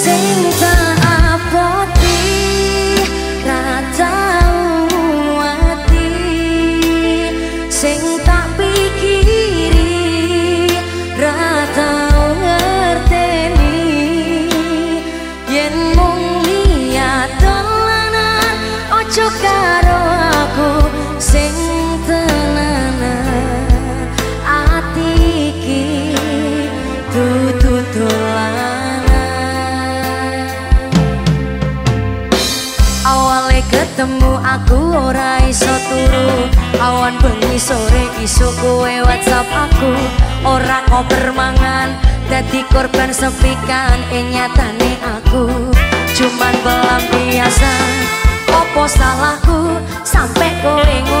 sinh ra. Ketemu aku ora iso turu. Awan bengi sore isuk kowe whatsapp aku. Ora koper mangan dadi korban sepikan e nyatane aku. Cuman pelampiasan opo salahku? Sampai kowe ngono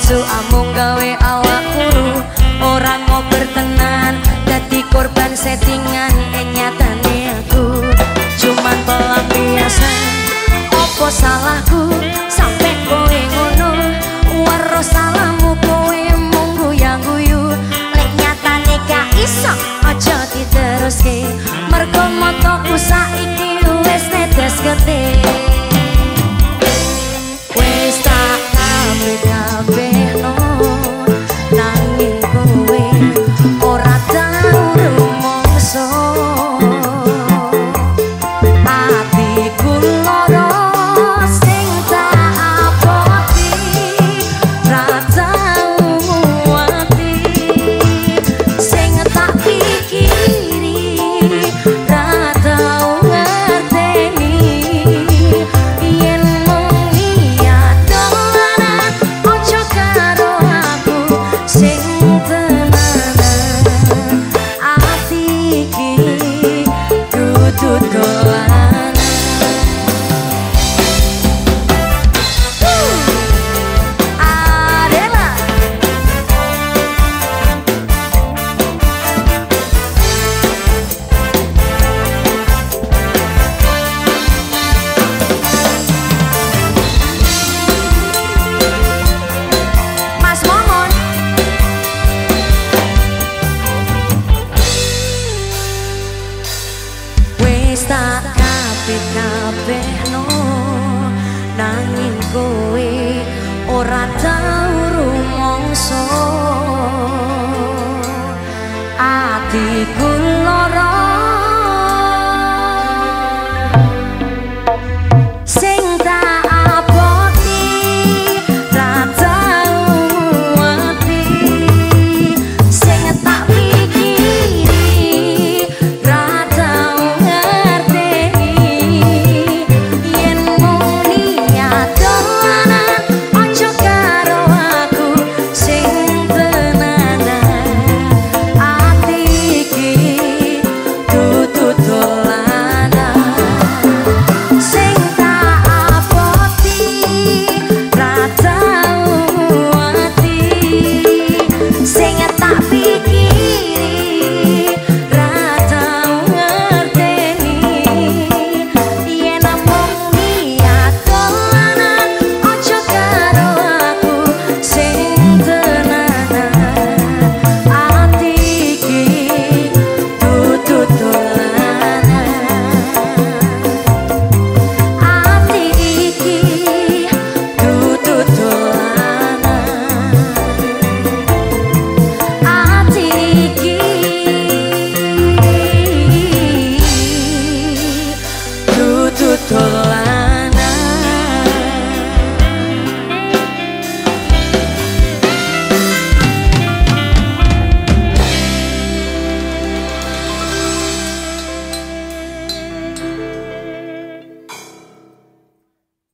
palsu amung gawe awak kuru orang mau bertenan dadi korban settingan nyatane aku. Cuman pelampiasan opo salahku? Sampai kowe ngono waro salahmu kowe mung guyang guyu lek nyatane gak iso aja diteruske. Mergo motoku saiki wis netes getih kabehno. Nanging kowe ora tau rumangsa. Atiku